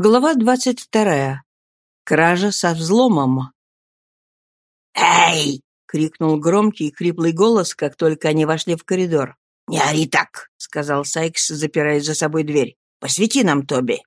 Глава двадцать вторая. Кража со взломом. «Эй!» — крикнул громкий и хриплый голос, как только они вошли в коридор. «Не ори так!» — сказал Сайкс, запирая за собой дверь. «Посвети нам, Тоби!»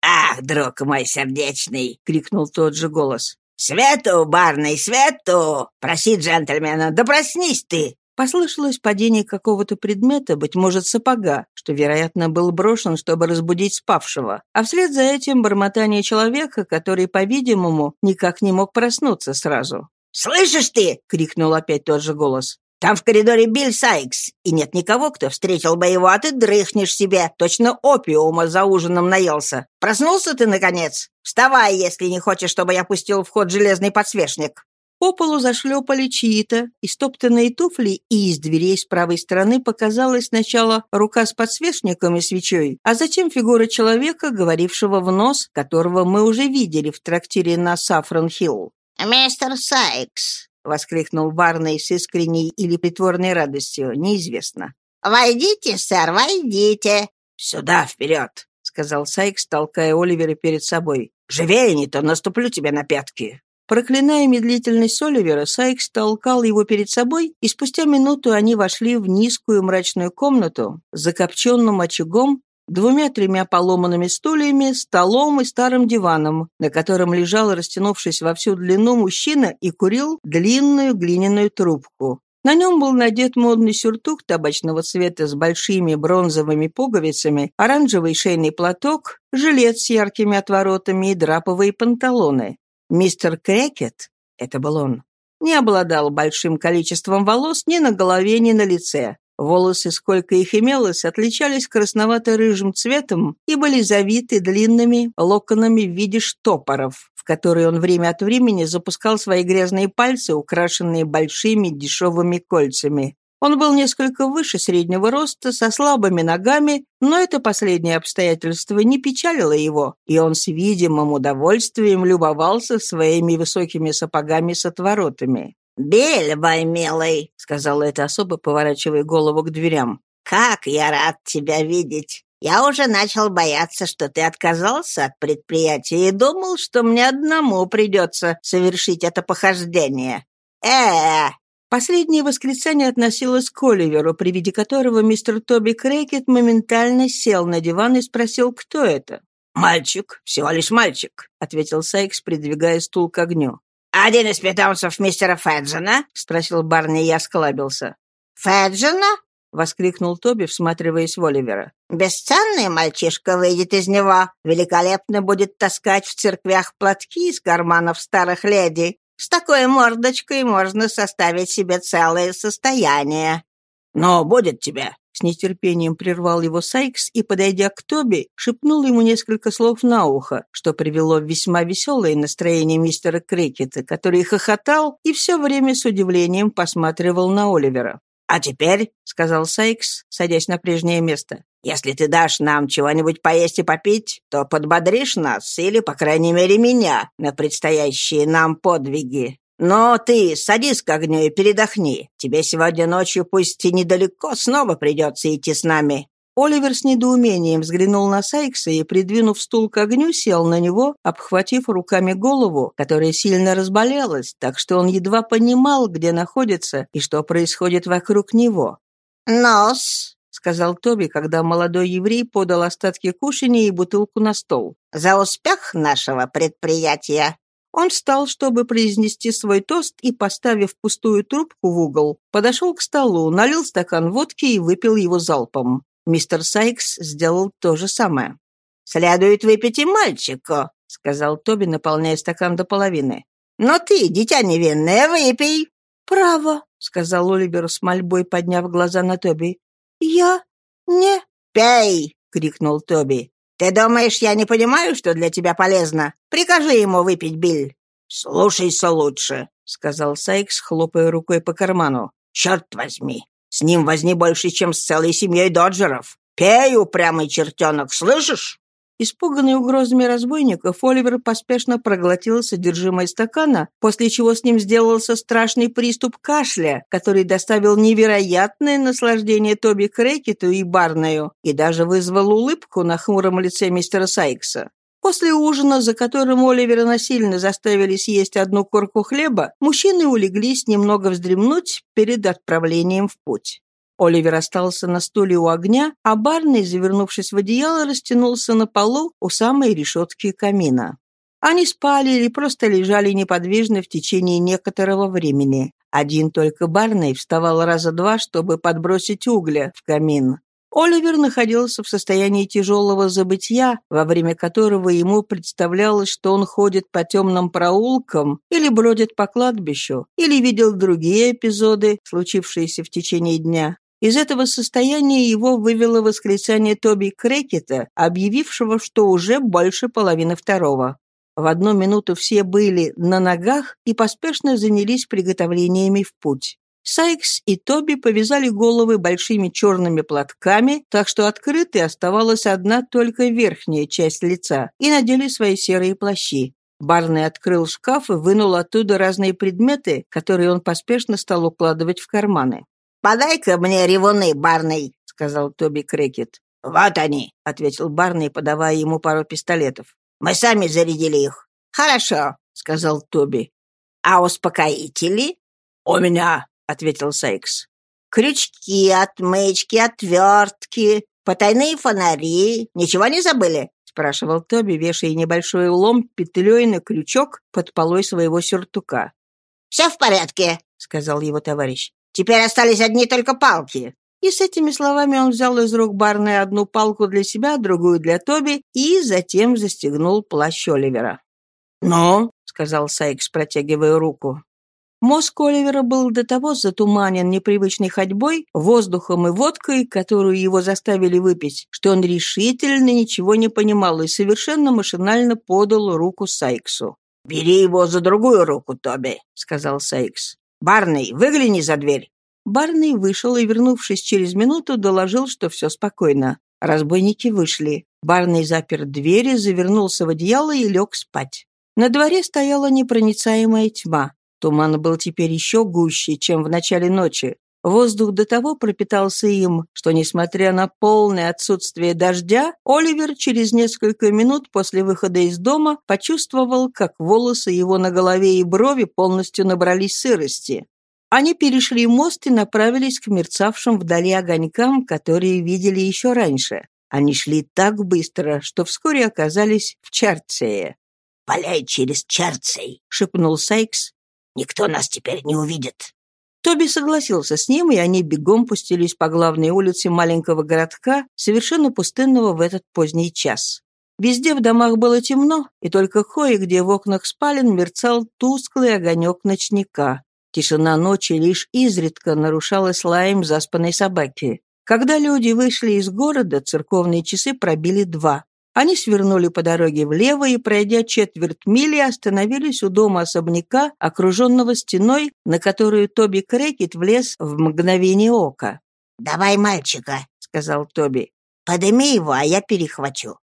«Ах, друг мой сердечный!» — крикнул тот же голос. «Свету, барный, свету! Проси джентльмена, да проснись ты!» Послышалось падение какого-то предмета, быть может, сапога, что, вероятно, был брошен, чтобы разбудить спавшего, а вслед за этим бормотание человека, который, по-видимому, никак не мог проснуться сразу. «Слышишь ты?» — крикнул опять тот же голос. «Там в коридоре Билл Сайкс, и нет никого, кто встретил бы его, а ты дрыхнешь себе, точно опиума за ужином наелся. Проснулся ты, наконец? Вставай, если не хочешь, чтобы я пустил в ход железный подсвечник». По полу зашлепали чьи-то, истоптанные туфли, и из дверей с правой стороны показалась сначала рука с подсвечником и свечой, а затем фигура человека, говорившего в нос, которого мы уже видели в трактире на Сафрон-Хилл. «Мистер Сайкс!» — воскликнул Барный с искренней или притворной радостью, неизвестно. «Войдите, сэр, войдите!» «Сюда, вперед!» — сказал Сайкс, толкая Оливера перед собой. «Живее, не то наступлю тебе на пятки!» Проклиная медлительность Оливера, Сайкс толкал его перед собой, и спустя минуту они вошли в низкую мрачную комнату с закопченным очагом, двумя-тремя поломанными стульями, столом и старым диваном, на котором лежал, растянувшись во всю длину, мужчина и курил длинную глиняную трубку. На нем был надет модный сюртук табачного цвета с большими бронзовыми пуговицами, оранжевый шейный платок, жилет с яркими отворотами и драповые панталоны. Мистер Крекет, это был он, не обладал большим количеством волос ни на голове, ни на лице. Волосы, сколько их имелось, отличались красновато-рыжим цветом и были завиты длинными локонами в виде штопоров, в которые он время от времени запускал свои грязные пальцы, украшенные большими дешевыми кольцами. Он был несколько выше среднего роста, со слабыми ногами, но это последнее обстоятельство не печалило его, и он с видимым удовольствием любовался своими высокими сапогами с отворотами. «Бель, мой милый», — сказала эта особа, поворачивая голову к дверям. «Как я рад тебя видеть! Я уже начал бояться, что ты отказался от предприятия и думал, что мне одному придется совершить это похождение. э Последнее восклицание относилось к Оливеру, при виде которого мистер Тоби Крекет моментально сел на диван и спросил, кто это. «Мальчик, всего лишь мальчик», — ответил Сайкс, придвигая стул к огню. «Один из питомцев мистера Феджина?» — спросил Барни и осклабился. «Феджина?» — воскликнул Тоби, всматриваясь в Оливера. «Бесценный мальчишка выйдет из него. Великолепно будет таскать в церквях платки из карманов старых леди. С такой мордочкой можно составить себе целое состояние». «Но будет тебе!» С нетерпением прервал его Сайкс и, подойдя к Тоби, шепнул ему несколько слов на ухо, что привело в весьма веселое настроение мистера Крикета, который хохотал и все время с удивлением посматривал на Оливера. «А теперь», — сказал Сайкс, садясь на прежнее место, «если ты дашь нам чего-нибудь поесть и попить, то подбодришь нас, или, по крайней мере, меня, на предстоящие нам подвиги. Но ты садись к огню и передохни. Тебе сегодня ночью, пусть и недалеко, снова придется идти с нами». Оливер с недоумением взглянул на Сайкса и, придвинув стул к огню, сел на него, обхватив руками голову, которая сильно разболелась, так что он едва понимал, где находится и что происходит вокруг него. «Нос», — сказал Тоби, когда молодой еврей подал остатки кушания и бутылку на стол. «За успех нашего предприятия». Он встал, чтобы произнести свой тост, и, поставив пустую трубку в угол, подошел к столу, налил стакан водки и выпил его залпом. Мистер Сайкс сделал то же самое. «Следует выпить и мальчику», — сказал Тоби, наполняя стакан до половины. «Но ты, дитя невинное, выпей». «Право», — сказал Оливер с мольбой, подняв глаза на Тоби. «Я не...» «Пей!» — крикнул Тоби. «Ты думаешь, я не понимаю, что для тебя полезно? Прикажи ему выпить, Биль». «Слушайся лучше», — сказал Сайкс, хлопая рукой по карману. «Черт возьми, с ним возни больше, чем с целой семьей Доджеров. Пей, упрямый чертенок, слышишь?» Испуганный угрозами разбойников, Оливер поспешно проглотил содержимое стакана, после чего с ним сделался страшный приступ кашля, который доставил невероятное наслаждение Тоби Крекету и Барною и даже вызвал улыбку на хмуром лице мистера Сайкса. После ужина, за которым Оливера насильно заставили съесть одну корку хлеба, мужчины улеглись немного вздремнуть перед отправлением в путь. Оливер остался на стуле у огня, а Барный, завернувшись в одеяло, растянулся на полу у самой решетки камина. Они спали или просто лежали неподвижно в течение некоторого времени. Один только Барный вставал раза два, чтобы подбросить угля в камин. Оливер находился в состоянии тяжелого забытья, во время которого ему представлялось, что он ходит по темным проулкам или бродит по кладбищу, или видел другие эпизоды, случившиеся в течение дня. Из этого состояния его вывело восклицание Тоби Крекета, объявившего, что уже больше половины второго. В одну минуту все были на ногах и поспешно занялись приготовлениями в путь. Сайкс и Тоби повязали головы большими черными платками, так что открытой оставалась одна только верхняя часть лица, и надели свои серые плащи. Барный открыл шкаф и вынул оттуда разные предметы, которые он поспешно стал укладывать в карманы. «Подай-ка мне ревуны, Барный», — сказал Тоби Крекет. «Вот они», — ответил Барный, подавая ему пару пистолетов. «Мы сами зарядили их». «Хорошо», — сказал Тоби. «А успокоители?» «У меня», — ответил Сайкс. «Крючки, отмычки, отвертки, потайные фонари. Ничего не забыли?» — спрашивал Тоби, вешая небольшой улом петлей на крючок под полой своего сюртука. «Все в порядке», — сказал его товарищ. «Теперь остались одни только палки». И с этими словами он взял из рук Барны одну палку для себя, другую для Тоби, и затем застегнул плащ Оливера. «Ну?» — сказал Сайкс, протягивая руку. Мозг Оливера был до того затуманен непривычной ходьбой, воздухом и водкой, которую его заставили выпить, что он решительно ничего не понимал и совершенно машинально подал руку Сайксу. «Бери его за другую руку, Тоби», — сказал Сайкс. «Барный, выгляни за дверь». Барный вышел и, вернувшись через минуту, доложил, что все спокойно. Разбойники вышли. Барный запер двери, завернулся в одеяло и лег спать. На дворе стояла непроницаемая тьма. Туман был теперь еще гуще, чем в начале ночи. Воздух до того пропитался им, что, несмотря на полное отсутствие дождя, Оливер через несколько минут после выхода из дома почувствовал, как волосы его на голове и брови полностью набрались сырости. Они перешли мост и направились к мерцавшим вдали огонькам, которые видели еще раньше. Они шли так быстро, что вскоре оказались в Чарцее. «Валяй через Чарцей», — шепнул Сайкс, Никто нас теперь не увидит». Тоби согласился с ним, и они бегом пустились по главной улице маленького городка, совершенно пустынного в этот поздний час. Везде в домах было темно, и только кое-где в окнах спален мерцал тусклый огонек ночника. Тишина ночи лишь изредка нарушалась лаем заспанной собаки. Когда люди вышли из города, церковные часы пробили два. Они свернули по дороге влево и, пройдя четверть мили, остановились у дома особняка, окруженного стеной, на которую Тоби Крекет влез в мгновение ока. «Давай мальчика», — сказал Тоби. «Подыми его, а я перехвачу».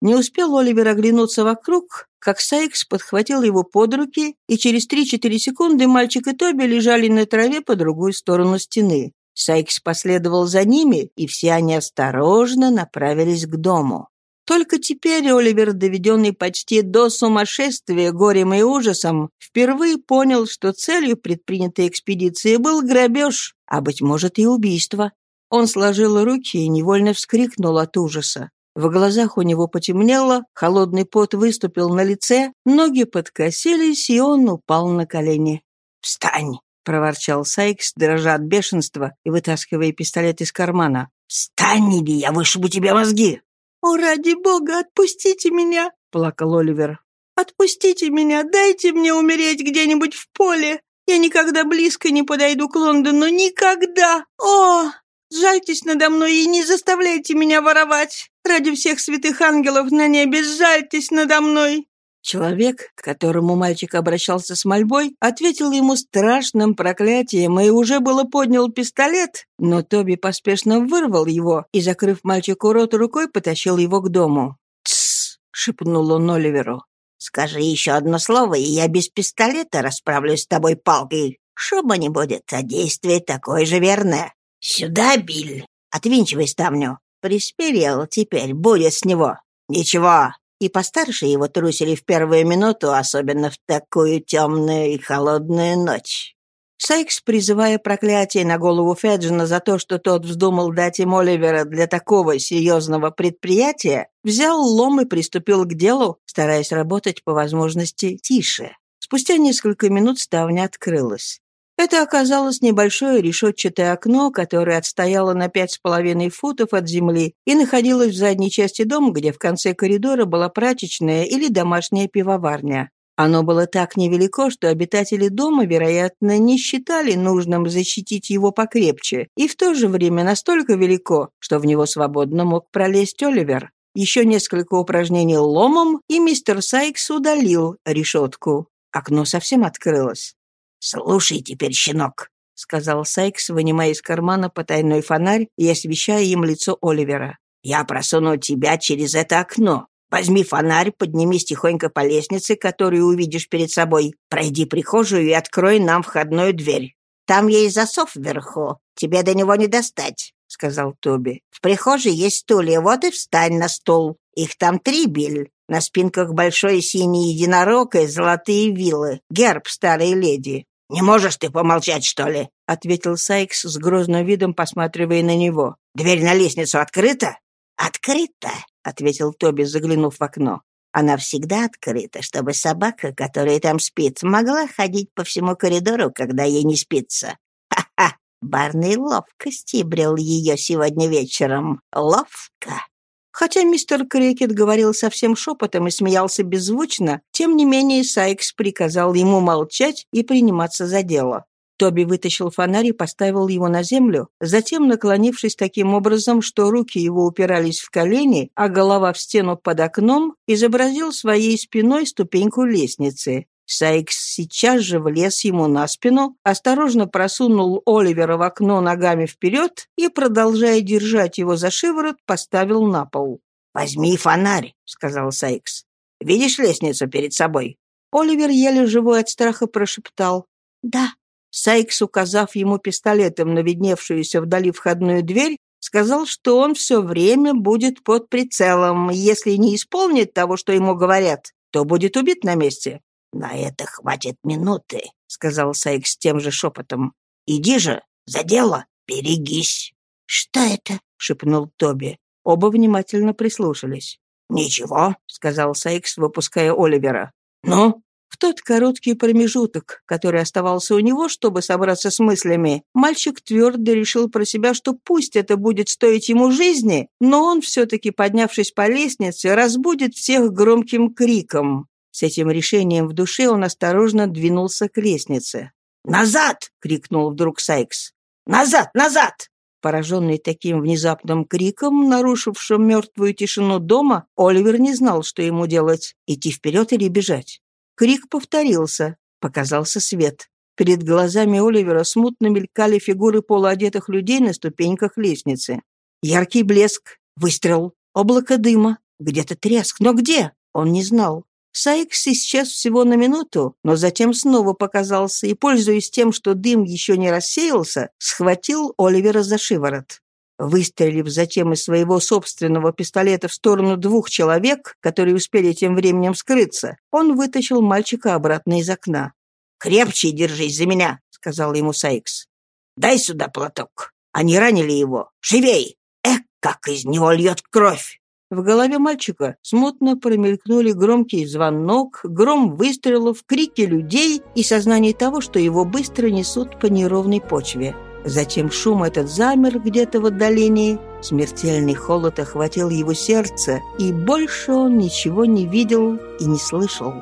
Не успел Оливер оглянуться вокруг, как Сайкс подхватил его под руки, и через три-четыре секунды мальчик и Тоби лежали на траве по другую сторону стены. Сайкс последовал за ними, и все они осторожно направились к дому. Только теперь Оливер, доведенный почти до сумасшествия горем и ужасом, впервые понял, что целью предпринятой экспедиции был грабеж, а, быть может, и убийство. Он сложил руки и невольно вскрикнул от ужаса. В глазах у него потемнело, холодный пот выступил на лице, ноги подкосились, и он упал на колени. «Встань!» — проворчал Сайкс, дрожа от бешенства и вытаскивая пистолет из кармана. «Встань, или я вышибу тебе мозги!» «О, ради бога, отпустите меня!» — плакал Оливер. «Отпустите меня, дайте мне умереть где-нибудь в поле. Я никогда близко не подойду к Лондону, никогда! О, жальтесь надо мной и не заставляйте меня воровать! Ради всех святых ангелов на небе жальтесь надо мной!» Человек, к которому мальчик обращался с мольбой, ответил ему страшным проклятием и уже было поднял пистолет, но Тоби поспешно вырвал его и, закрыв мальчику рот рукой, потащил его к дому. «Тссс!» — шепнул он Оливеру. «Скажи еще одно слово, и я без пистолета расправлюсь с тобой палкой. Шуба не будет, а действие такое же верное. Сюда, Биль! Отвинчивай ставню. Присперел теперь, будет с него. Ничего, И постарше его трусили в первую минуту, особенно в такую темную и холодную ночь. Сайкс, призывая проклятие на голову Феджина за то, что тот вздумал дать им Оливера для такого серьезного предприятия, взял лом и приступил к делу, стараясь работать по возможности тише. Спустя несколько минут ставня открылась. Это оказалось небольшое решетчатое окно, которое отстояло на пять с половиной футов от земли и находилось в задней части дома, где в конце коридора была прачечная или домашняя пивоварня. Оно было так невелико, что обитатели дома, вероятно, не считали нужным защитить его покрепче, и в то же время настолько велико, что в него свободно мог пролезть Оливер. Еще несколько упражнений ломом, и мистер Сайкс удалил решетку. Окно совсем открылось. «Слушай теперь, щенок», — сказал Сайкс, вынимая из кармана потайной фонарь и освещая им лицо Оливера. «Я просуну тебя через это окно. Возьми фонарь, поднимись тихонько по лестнице, которую увидишь перед собой. Пройди прихожую и открой нам входную дверь. Там есть засов вверху. Тебе до него не достать», — сказал Тоби. «В прихожей есть стулья, вот и встань на стул. Их там три, Биль. На спинках большой синий единорог и золотые вилы. Герб старой леди. «Не можешь ты помолчать, что ли?» — ответил Сайкс с грозным видом, посматривая на него. «Дверь на лестницу открыта?» «Открыта», — ответил Тоби, заглянув в окно. «Она всегда открыта, чтобы собака, которая там спит, могла ходить по всему коридору, когда ей не спится. Ха-ха! Барный ловко стибрил ее сегодня вечером. Ловко!» Хотя мистер Крикет говорил совсем шепотом и смеялся беззвучно, тем не менее Сайкс приказал ему молчать и приниматься за дело. Тоби вытащил фонарь и поставил его на землю, затем, наклонившись таким образом, что руки его упирались в колени, а голова в стену под окном, изобразил своей спиной ступеньку лестницы. Сайкс сейчас же влез ему на спину, осторожно просунул Оливера в окно ногами вперед и, продолжая держать его за шиворот, поставил на пол. «Возьми фонарь», — сказал Сайкс. «Видишь лестницу перед собой?» Оливер еле живой от страха прошептал. «Да». Сайкс, указав ему пистолетом на видневшуюся вдали входную дверь, сказал, что он все время будет под прицелом. Если не исполнит того, что ему говорят, то будет убит на месте. «На это хватит минуты», — сказал Сайкс тем же шепотом. «Иди же, за дело, берегись». «Что это?» — шепнул Тоби. Оба внимательно прислушались. «Ничего», — сказал Сайкс, выпуская Оливера. «Ну?» В тот короткий промежуток, который оставался у него, чтобы собраться с мыслями, мальчик твердо решил про себя, что пусть это будет стоить ему жизни, но он все-таки, поднявшись по лестнице, разбудит всех громким криком. С этим решением в душе он осторожно двинулся к лестнице. «Назад!» — крикнул вдруг Сайкс. «Назад! Назад!» Пораженный таким внезапным криком, нарушившим мертвую тишину дома, Оливер не знал, что ему делать — идти вперед или бежать. Крик повторился. Показался свет. Перед глазами Оливера смутно мелькали фигуры полуодетых людей на ступеньках лестницы. Яркий блеск, выстрел, облако дыма, где-то треск, но где? Он не знал. Сайкс исчез всего на минуту, но затем снова показался и, пользуясь тем, что дым еще не рассеялся, схватил Оливера за шиворот. Выстрелив затем из своего собственного пистолета в сторону двух человек, которые успели тем временем скрыться, он вытащил мальчика обратно из окна. «Крепче держись за меня», — сказал ему Сайкс. «Дай сюда платок. Они ранили его. Живей! Эх, как из него льет кровь!» В голове мальчика смутно промелькнули громкий звонок, гром выстрелов, крики людей и сознание того, что его быстро несут по неровной почве. Затем шум этот замер где-то в отдалении, смертельный холод охватил его сердце, и больше он ничего не видел и не слышал.